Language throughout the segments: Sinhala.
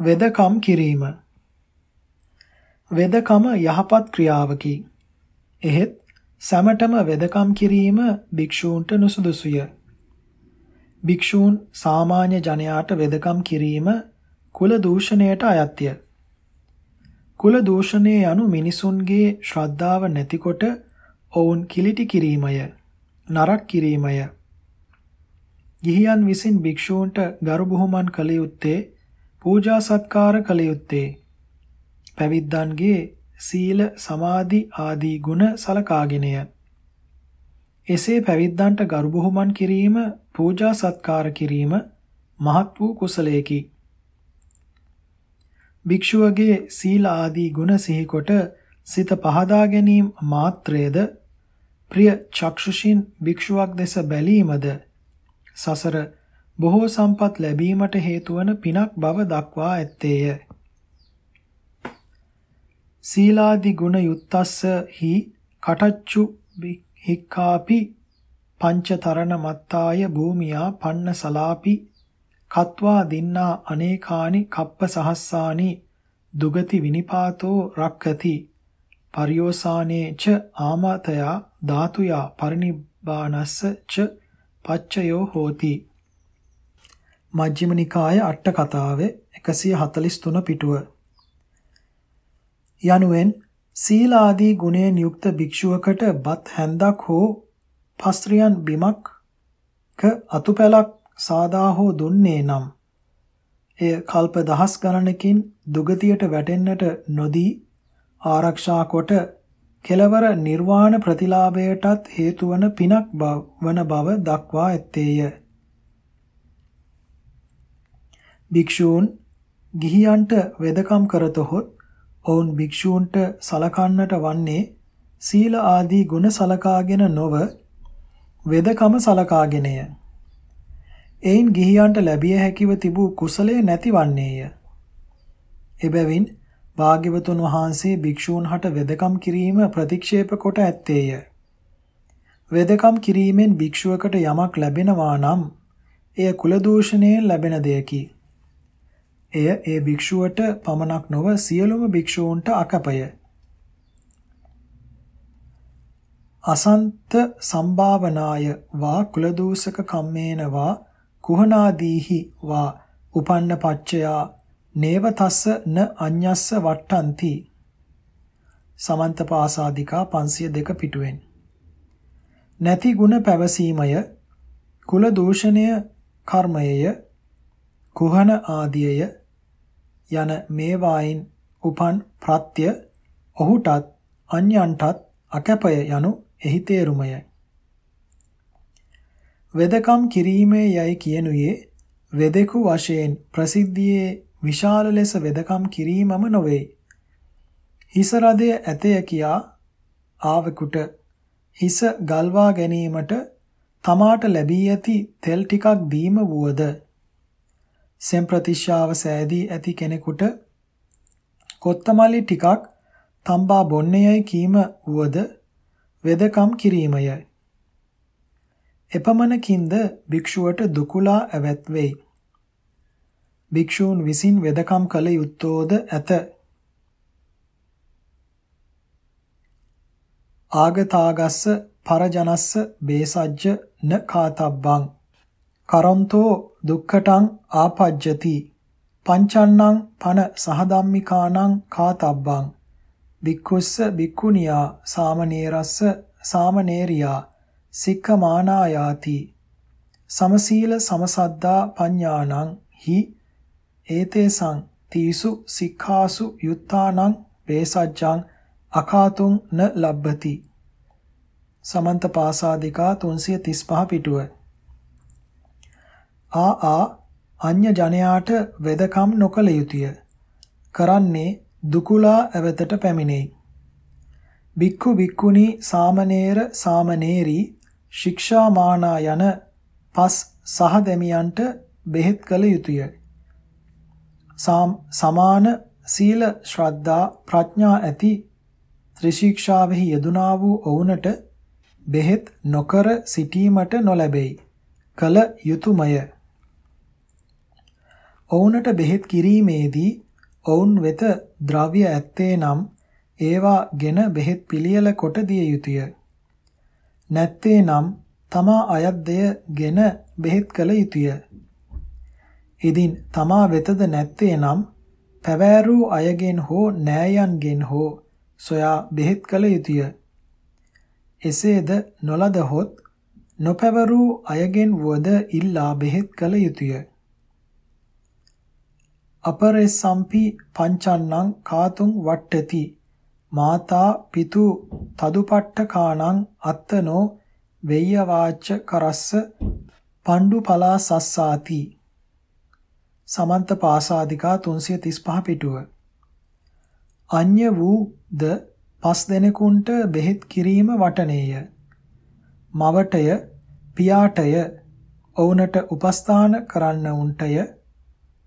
වෙදකම් කිරීම වෙදකම යහපත් ක්‍රියාවකි. එහෙත් සැමටම වෙදකම් කිරීම භික්ෂූන්ට නුසුදුසුය. භික්ෂූන් සාමාන්‍ය ජනයාට වෙදකම් කිරීම කුල දූෂණයට අයත්ය. කුල දූෂණය යනු මිනිසුන්ගේ ශ්‍රද්ධාව නැතිකොට ඔවුන් කිලිටි කිරීමය, නරක් කිරීමය. ගිහියන් විසින් භික්ෂූන්ට ගරු බුහුමන් කළ යුත්තේ පූජා සත්කාර කළ යුත්තේ පැවිද්දන්ගේ සීල සමාධි ආදී ගුණ සලකාගෙනය. එසේ පැවිද්දන්ට ගරු බුහුමන් කිරීම පූජා සත්කාර කිරීම මහත් වූ කුසලයකි. භික්ෂුවගේ සීල ආදී ගුණ සිහිකොට සිත පහදා ගැනීම මාත්‍රයේද ප්‍රිය චක්ෂුෂින් භික්ෂුවක් දෙස බැලීමද සසර බොහෝ සම්පත් ලැබීමට හේතු වන පිනක් බව දක්වා ඇත්තේය. සීලාදි ගුණ යුත්තස්ස හි කටච්චු හික්කාපි පංචතරණ මත්තාය භූමියා පන්න සලාපි කත්වා දින්නා අනේකානි කප්ප සහස්සානි දුගති විනිපාතෝ රක්කති පරියෝසානේ ච ආමතයා ධාතුයා පරිනිබ්බානස්ස ච පච්චයෝ හෝති මජ්ක්‍ධිම නිකාය අට කතාවේ 143 පිටුව යනුවෙන් සීල ආදී ගුණයෙන් යුක්ත භික්ෂුවකට බත් හැන්දක් හෝ පස්ත්‍රියන් බිමක් ක අතුපැලක් සාදා හෝ දුන්නේ නම් එය කල්ප දහස් ගණනකින් දුගතියට වැටෙන්නට නොදී ආරක්ෂා කොට කෙලවර නිර්වාණ ප්‍රතිලාභයටත් හේතු වන පිනක් වන බව දක්වා ඇත්තේය. භික්ෂූන් ගිහියන්ට වෙදකම් කරතොත් ඔවුන් භික්ෂූන්ට සලකන්නට වන්නේ සීල ආදී ගුණ සලකාගෙන නොව වෙදකම සලකාගෙනය. එයින් ගිහියන්ට ලැබිය හැකිව තිබූ කුසලය නැතිවන්නේය. එබැවින් භාග්‍යවතුන් වහන්සේ භික්ෂූන් හට වෙදකම් කිරීම ප්‍රතික්ෂේප කොට ඇත්තේය. වෙදකම් කිරීමෙන් භික්ෂුවකට යමක් ලැබෙනවා නම් එය කුල දූෂණයෙන් ලැබෙන දෙයකි. එය ඒ භික්ෂුවට පමණක් නොව සියලුම භික්ෂූන්ට අකපය. අසන්ත සම්භාවනාය වා කුලදෝසක කම්මේන වා කුහනාදීහි වා උපන්න පච්චයා නේව තස්ස න අඤ්ඤස්ස වට්ටಂತಿ සමන්ත පාසාదికා 502 පිටුවෙන් නැති ಗುಣ පැවසීමය කුල දූෂණය කර්මයය කුහන ආදියය යන මේවායින් උපන් ප්‍රත්‍ය ඔහුටත් අන්‍යයන්ටත් අකැපය යනු එහි තේරුමය. වෙදකම් කිරීමේ යයි කියනුයේ වෙදෙකු වශයෙන් ප්‍රසිද්ධියේ විශාල ලෙස වෙදකම් කිරීමම නොවේ. හිස රදය ඇතය කියා ආවෙකුට හිස ගල්වා ගැනීමට තමාට ලැබී ඇති තෙල් ටිකක් දීම වුවද සෙම් ප්‍රතිශාව සෑදී ඇති කෙනෙකුට කොත්තමල්ලි ටිකක් තම්බා බොන්නේයයි කීම වුවද වෙදකම් කිරීමය. එපමණකින්ද භික්ෂුවට දුකුලා ඇවැත් වෙයි. භික්ෂූන් විසින් වෙදකම් කළ යුත්තෝද ඇත. ආගතාගස්ස පරජනස්ස බේසජ්ජ න කාතබ්බං කරොන්තෝ දුක්ඛටං ආපජ්ජති. පංචන්නං පන සහධම්මිකානං කාතබ්බං. වික්ඛුස්ස වික්ඛුනියා සාමනීරස්ස සාමනේරියා සික්ඛමානායාති. සමසීල සමසද්දා පඤ්ඤාණං හි ඒතේසං තීසු සික්ඛාසු යුත්තානං වේසජ්ජං අකාතුං න ලබ්බති. සමන්ත පාසාදිකා 335 පිටුව. ආ ආ අන්‍ය ජනයාට වෙදකම් නොකළ යුතුය. කරන්නේ දුකුලා ඇවතට පැමිණෙයි. බික්ඛු බික්ඛුනි සාමනේර සාමනේරි ශික්ෂාමානා යන පස් සහ දෙමියන්ට බෙහෙත් කළ යුතුය. සමාන සීල ශ්‍රද්ධා ප්‍රඥා ඇති ත්‍රිශික්ෂාවෙහි යෙදුනා වූ ඔවුන්ට බෙහෙත් නොකර සිටීමට නොලැබෙයි. කල යුතුයමය. ඔවුන්ට බෙහෙත් කිරීමේදී ඔවුන් වෙත ද්‍රව්‍ය ඇත්තේ නම් ඒවා ගෙන බෙහෙත් පිළියෙල කොට දිය යුතුය. නැත්තේ නම් තමා අයත් දෙය ගෙන බෙහෙත් කළ යුතුය. ඉදින් තමා වෙතද නැත්තේ නම් පැවෑරූ අයගෙන් හෝ නෑයන්ගෙන් හෝ සොයා බෙහෙත් කළ යුතුය. එසේද නොලදහොත් නොපැවරූ අයගෙන් වුවද ඉල්ලා බෙහෙත් කළ යුතුය. අපරෙසම්පි පංචන්නං කාතුං වට්ටති මාතා පිතු තදුපට්ඨකාණං අත්තනෝ වෙය්‍යවාච්ච කරස්ස පණ්ඩු පලා සස්සාති. සමන්ත පාසාදිකා 335 පිටුව. අඤ්‍ය වූ ද පස් දෙනෙකුන්ට බෙහෙත් කිරීම වටනේය. මවටය පියාටය ඔවුනට උපස්ථාන කරන්න උන්ටය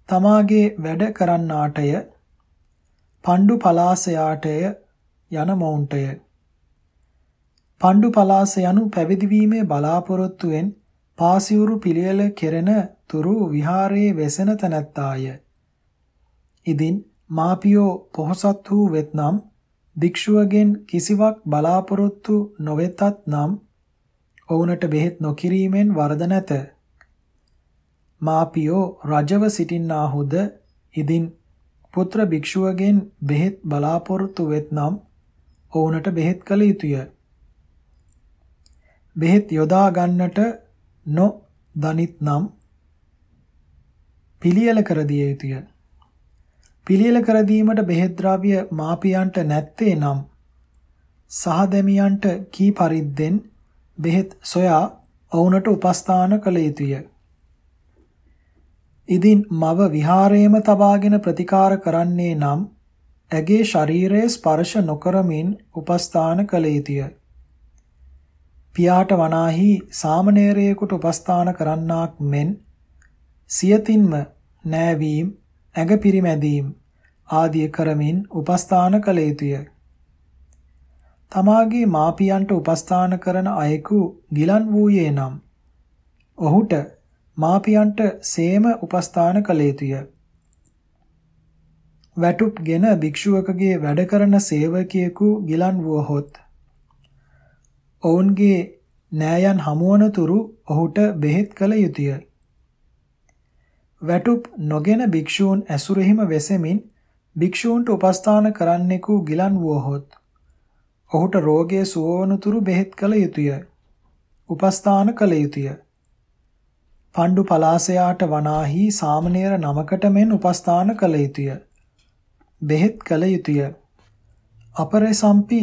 තමාගේ වැඩ කරන්නාටය පණ්ඩු පලාසයාටය යන මොවුන්ටය පණ්ඩු පලාස යනු පැවිදි වීමේ බලාපොරොත්තුවෙන් පාසිවුරු පිළියෙල කෙරෙන තුරු විහාරයේ වෙසෙන තැනැත්තාය. ඉදින් මාපියෝ පොහොසත් වූ වෙත්නම් භික්ෂුවගෙන් කිසිවක් බලාපොරොත්තු නොවෙතත් නම් ඔවුනට බෙහෙත් නොකිරීමෙන් වරද නැත. මාපියෝ රජව සිටින්නාහුද ඉදින් පුත්‍ර භික්ෂුවගෙන් බෙහෙත් බලාපොරොත්තු වෙත්නම් ඔවුනට බෙහෙත් කළ යුතුය. බෙහෙත් යොදා ගන්නට නො දනිත්නම් පිළියෙල කර දිය යුතුය. පිළියෙල කර දීමට බෙහෙත් ද්‍රව්‍ය මාපියන්ට නැත්තේ නම් සහදැමියන්ට කී පරිද්දෙන් බෙහෙත් සොයා ඔවුනට උපස්ථාන කළ යුතුය. ඉදින් මව විහාරයේම තබාගෙන ප්‍රතිකාර කරන්නේ නම් ඇගේ ශරීරයේ ස්පර්ශ නොකරමින් උපස්ථාන කළ යුතුය. පියාට වනාහි සාමණේරයෙකුට උපස්ථාන කරන්නාක් මෙන් සියතින්ම නෑවීම ඇඟ පිරිමැදීම ආදිය කරමින් උපස්ථාන කළ යුතුය. තමාගේ මාපියන්ට උපස්ථාන කරන අයෙකු ගිලන් වූයේ නම් ඔහුට මාපියන්ට සේම උපස්ථාන කළ යුතුය. වැටුප්ගෙන භික්ෂුවකගේ වැඩ කරන සේවකයෙකු ගිලන් වුවහොත් ඔවුන්ගේ නෑයන් හමුවන තුරු ඔහුට බෙහෙත් කළ යුතුය. වැටුප් නොගෙන භික්ෂූන් ඇසුරෙහිම වෙසෙමින් භික්ෂූන්ට උපස්ථාන කරන්නෙකු ගිලන් වුවහොත් ඔහුට රෝගය සුවවනු තුරු බෙහෙත් කළ යුතුය. උපස්ථාන කළ යුතුය. පණ්ඩු පලාසයාට වනාහි සාමණේර නමකට මෙන් උපස්ථාන කළ යුතුය. බෙහෙත් කළ යුතුය. අපරසම්පි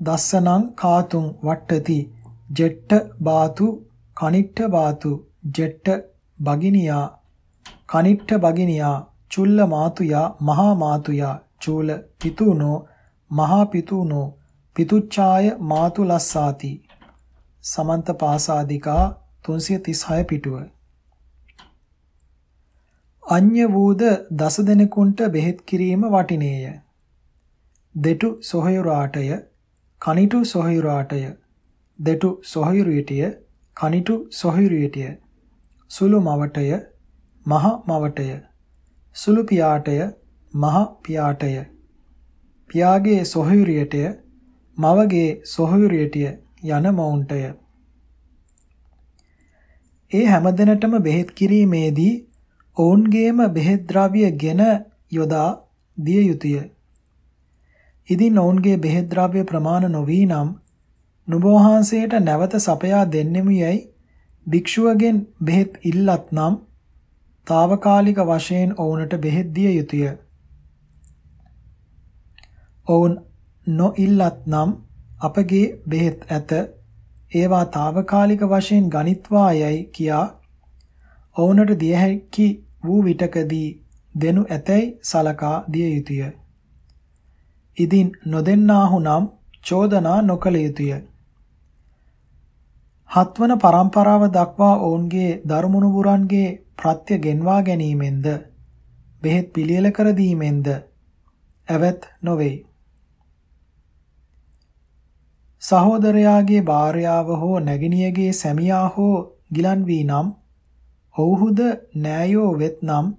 දස්සනං කාතුං වට්ටති ජෙට්ට බාතු කනිට්ඨ බාතු ජෙට්ට බගිනියා කනිට්ඨ බගිනියා චුල්ල මාතුයා මහා මාතුයා චූල පිතුනෝ මහා පිතුනෝ පිතුච්ඡාය මාතු ලස්සාති සමන්ත පාසාදිකා 336 පිටුව. අඤ්‍ය වූද දස දෙනෙකුන්ට බෙහෙත් කිරීම වටිනේය. දෙටු සොහයුරාටය කනිටු සොහයුරාටය දෙටු සොහයුරියටිය කනිටු සොහයුරියටිය සුළු මවටය මහ මවටය සුළු පියාටය මහ පියාටය. පියාගේ සොහයුරියටය මවගේ සොහයුරියටිය යන මොවුන්ටය. ඒ හැමදෙනටම බෙහෙත් කිරීමේදී ඔවුන්ගේම බෙහෙත් ද්‍රව්‍ය ගෙන යොදා දිය යුතුය. ඉදින් ඔවුන්ගේ බෙහෙත් ද්‍රව්‍ය ප්‍රමාණ නොවී නම් නුඹ වහන්සේට නැවත සපයා දෙන්නෙමු යයි භික්ෂුවගෙන් බෙහෙත් ඉල්ලත් නම් తాවකාලික වශයෙන් ඔවුන්ට බෙහෙත් දිය යුතුය. ඔවුන් නොඉල්ලත් නම් අපගේ බෙහෙත් ඇත ඒවා తాවකාලික වශයෙන් ගණිත්වා යයි කියා ඔවුනට දිය හැකි වූ විටකදී දෙනු ඇතැයි සලකා දිය යුතුය. ඉදින් නොදෙන්නාහු නම් චෝදනා නොකළ යුතුය. හත්වන පරම්පරාව දක්වා ඔවුන්ගේ ධර්මනුබුරන්ගේ ප්‍රත්‍ය ගෙන්වා ගැනීමෙන්ද බෙහෙත් පිළියෙල කර දීමෙන්ද ඇවත් නොවේ. සහෝදරයාගේ භාර්යාව හෝ නැගණියගේ සැමියා හෝ ගිලන් වී නම් ඔව්හුද නෑයෝ වෙත්නම්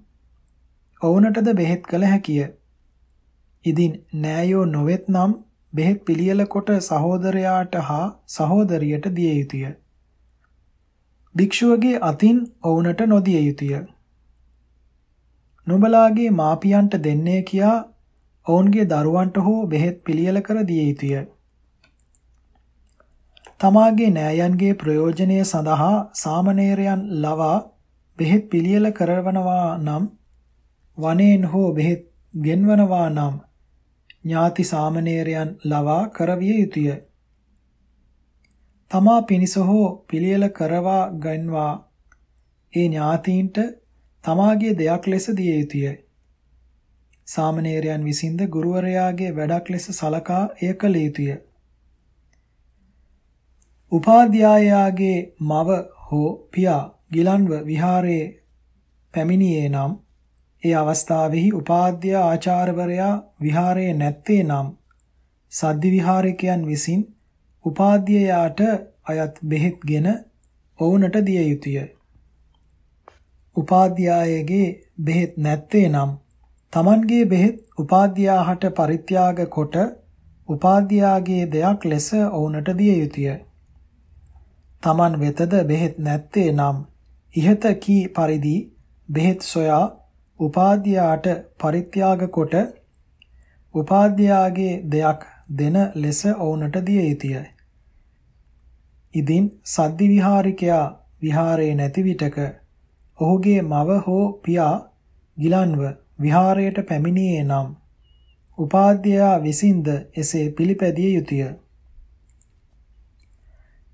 ඔවුනටද බෙහෙත් කළ හැකිය. ඉදින් නෑයෝ නොවෙත් නම් බෙහෙත් පිළියෙල කොට සහෝදරයාට හා සහෝදරියට දිය යුතුය. භික්ෂුවගේ අතින් ඔවුනට නොදිය යුතුය. නුඹලාගේ මාපියන්ට දෙන්නේ කියා ඔවුන්ගේ දරුවන්ට හෝ බෙහෙත් පිළියෙල කර දිය යුතුය. තමාගේ නෑයන්ගේ ප්‍රයෝජනය සඳහා සාමණේරයන් ලවා බෙහෙත් පිළියෙල කරවනවා නම් වනේන් හෝ බෙහෙත් ගෙන්වනවා නම් ඥාති සාමණේරයන් ලවා කරවිය යුතුය. තමා පිනිස හෝ පිළියෙල කරවා ගන්වා ඒ ඥාතීන්ට තමාගේ දෙයක් ලෙස දිය යුතුය. සාමණේරයන් විසින්ද ගුරුවරයාගේ වැඩක් ලෙස සලකා එය කළ යුතුය. උපාධ්‍යායාගේ මව හෝ පියා ගිලන්ව විහාරයේ පැමිණියේ නම් ඒ අවස්ථාවෙහි උපාධ්‍ය ආචාර්යවරයා විහාරයේ නැත්තේ නම් සද්දි විහාරිකයන් විසින් උපාධ්‍යයාට අයත් බෙහෙත්ගෙන ඔවුන්ට දිය යුතුය. උපාධ්‍යායගේ බෙහෙත් නැත්තේ නම් Tamanගේ බෙහෙත් උපාධ්‍යාහට පරිත්‍යාග කොට උපාධ්‍යාගේ දෙයක් ලෙස ඔවුන්ට දිය යුතුය. Taman වෙතද බෙහෙත් නැත්තේ නම් ඉහත කී පරිදි බෙහෙත් සොයා උපාධ්‍යාට පරිත්‍යාග කොට උපාධ්‍යාගේ දෙයක් දෙන ලෙස ඔවුන්ට දිය යුතුය. ඉදින් සද්දි විහාරිකයා විහාරේ නැති විටක ඔහුගේ මව හෝ පියා ගිලන්ව විහාරයට පැමිණියේ නම් උපාධ්‍යයා විසින්ද එසේ පිළිපැදිය යුතුය.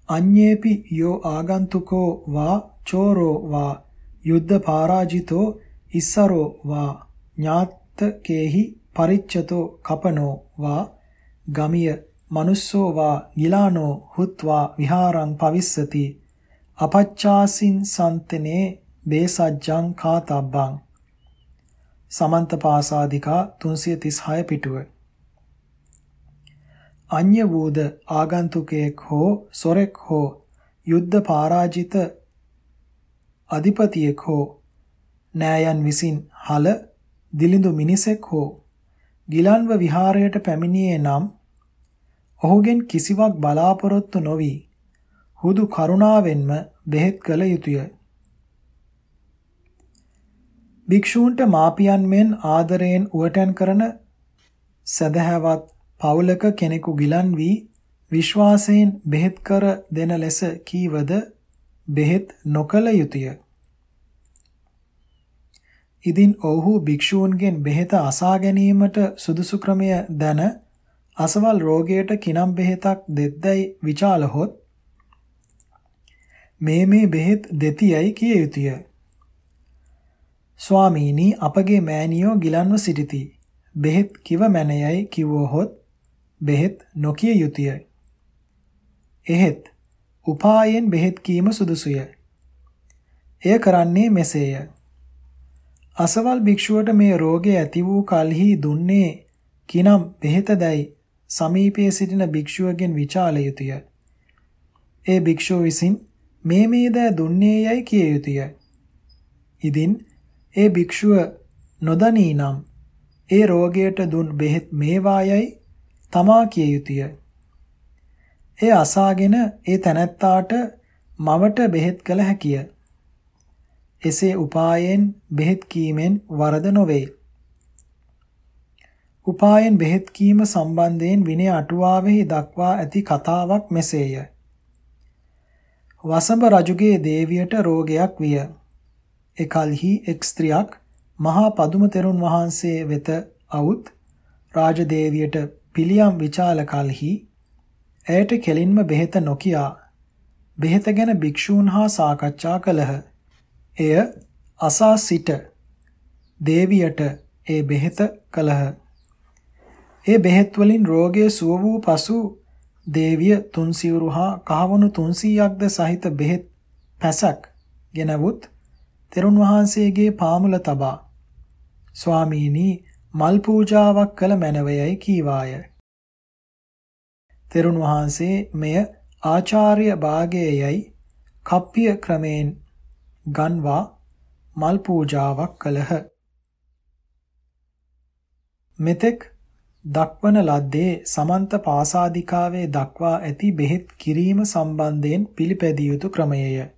අඤ්ඤේපි යෝ ආගන්තුකෝ වා චෝරෝ වා යුද්ධ පරාජිතෝ ඉස්සරෝ වා ඥාත්තකේහි පරිච්ඡතෝ කපනෝ වා ගමිය මනුස්සෝ වා ගිලානෝ හුත්වා විහාරං පවිස්සති අපච්චාසින් සන්තනේ බේසජ්ජං කාතබ්බං සමන්ත පාසාදිකා 336 පිටුව අඤ්‍ය වූද ආගන්තුකයෙක් හෝ සොරෙක් හෝ යුද්ධ පරාජිත අධිපතියෙක් හෝ නෑයන් විසින් හල දිලිඳු මිනිසෙක් හෝ ගිලන්ව විහාරයට පැමිණියේ නම් ඔහුගෙන් කිසිවක් බලාපොරොත්තු නොවි හුදු කරුණාවෙන්ම බෙහෙත් කළ යුතුය. භික්ෂූන්ට මාපියන් මෙන් ආදරයෙන් උවටන් කරන සදහැවත් පවුලක කෙනෙකු ගිලන් වී විශ්වාසයෙන් බෙහෙත් කර දෙන ලෙස කීවද බෙහෙත් නොකල යුතුය. ඉදින් ඔහු භික්ෂූන්ගෙන් බෙහෙත අසා ගැනීමට සුදුසු ක්‍රමය දැන අසවල් රෝගයට කිනම් බෙහෙතක් දෙද්දයි විචාලහොත් මේ මේ බෙහෙත් දෙතියයි කිය යුතුය. ස්වාමීනි අපගේ මෑණියෝ ගිලන්ව සිටිති. බෙහෙත් කිව මැනයයි කිව්වහොත් බෙහෙත් නොකිය යුතුය. එහෙත් උපායෙන් බෙහෙත් කීම සුදුසුය. එය කරන්නේ මෙසේය. අසවල් භික්ෂුවට මේ රෝගය ඇති වූ කලෙහි දුන්නේ කිනම් බෙහෙතදයි සමීපයේ සිටින භික්ෂුවගෙන් විචාල යුතුය. ඒ භික්ෂුව විසින් මේ මේද දුන්නේ යයි කිය යුතුය. ඉදින් ඒ භික්ෂුව නොදනී නම් ඒ රෝගයට දුන් බෙහෙත් මේවායයි තමා කිය යුතුය. ඒ අසාගෙන ඒ තැනැත්තාට මවට බෙහෙත් කළ හැකිය. එසේ උපායෙන් බෙහෙත් කීමෙන් වරද නොවේ. උපායෙන් බෙහෙත් කීම සම්බන්ධයෙන් විනය අටුවාවෙහි දක්වා ඇති කතාවක් මෙසේය. වසඹ රජුගේ දේවියට රෝගයක් විය. එකල්හි එක් ස්ත්‍රියක් මහා පදුම තෙරුන් වහන්සේ වෙත අවුත් රාජදේවියට පිළියම් විචාල කලෙහි ඇයට කෙලින්ම බෙහෙත නොකියා බෙහෙත ගැන භික්ෂූන් හා සාකච්ඡා කළහ. එය අසා සිට දේවියට ඒ බෙහෙත කළහ. ඒ බෙහෙත් වලින් රෝගය සුව වූ පසු දේවිය තුන්සිවුරු හා කහවණු 300ක්ද සහිත බෙහෙත් පැසක් ගෙනවුත් තෙරුන් වහන්සේගේ පාමුල තබා ස්වාමීනි මල් පූජාවක් කළ මැනවයයි කීවාය. තෙරුන් වහන්සේ මෙය ආචාර්ය භාගයේයයි කප්පිය ක්‍රමයෙන් ගන්වා මල් පූජාවක් කළහ. මෙතෙක් දක්වන ලද්දේ සමන්ත පාසාදිකාවේ දක්වා ඇති බෙහෙත් කිරීම සම්බන්ධයෙන් පිළිපැදිය යුතු ක්‍රමයේය.